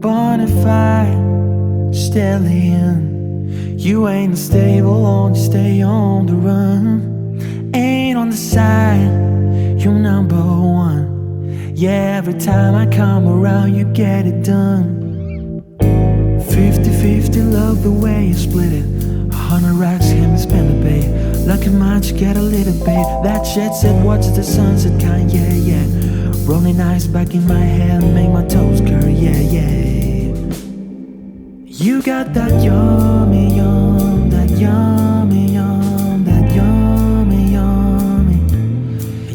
bonafide stallion. You ain't stable, only stay on the run. Ain't on the side, you're number one. Yeah, every time I come around, you get it done. 50 50, love the way you split it. A hundred racks, him and spend a bait. Lucky much, you get a little bit. That shit said, watch the sunset, kind, yeah, yeah. Rolling eyes back in my head, make my toes curl, yeah, yeah. You got that yummy, yum, that yummy, yum, that yummy, yummy.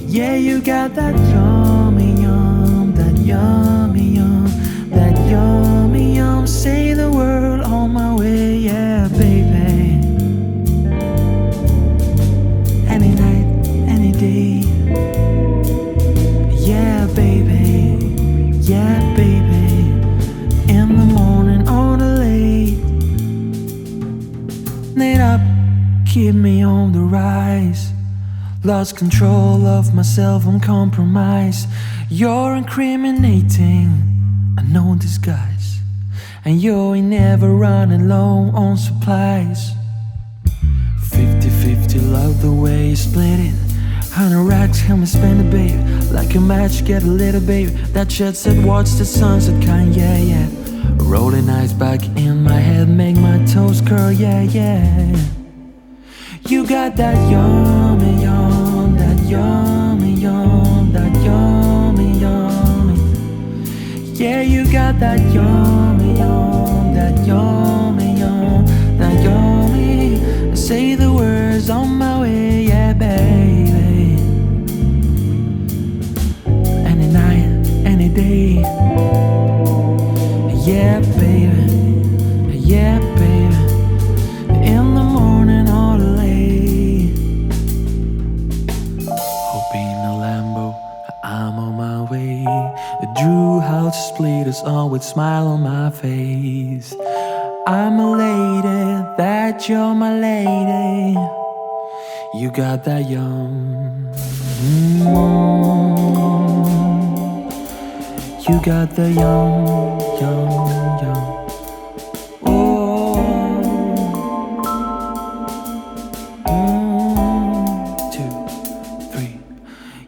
Yeah, you got that yummy, yum, that yummy, Need up, keep me on the rise. Lost control of myself, I'm compromised. You're incriminating, I know disguise. And you ain't never running low on supplies. 50 50, love the way you split it. Hundred racks, help me spend a babe. Like a match, get a little babe. That shit said, watch the sunset, kind, yeah, yeah. Back in my head, make my toes curl, yeah, yeah. You got that yummy, yum, that yummy, yum, that yummy, yummy. Yeah, you got that yummy, yum, that yummy, yum, that yummy. Say the words on my way, yeah, baby. Any night, any day. Yeah, Hoping a Lambo, I'm on my way. A Drew house splitters with smile on my face. I'm a lady, that you're my lady. You got that young. You got the young, young, young. Oh. Mm,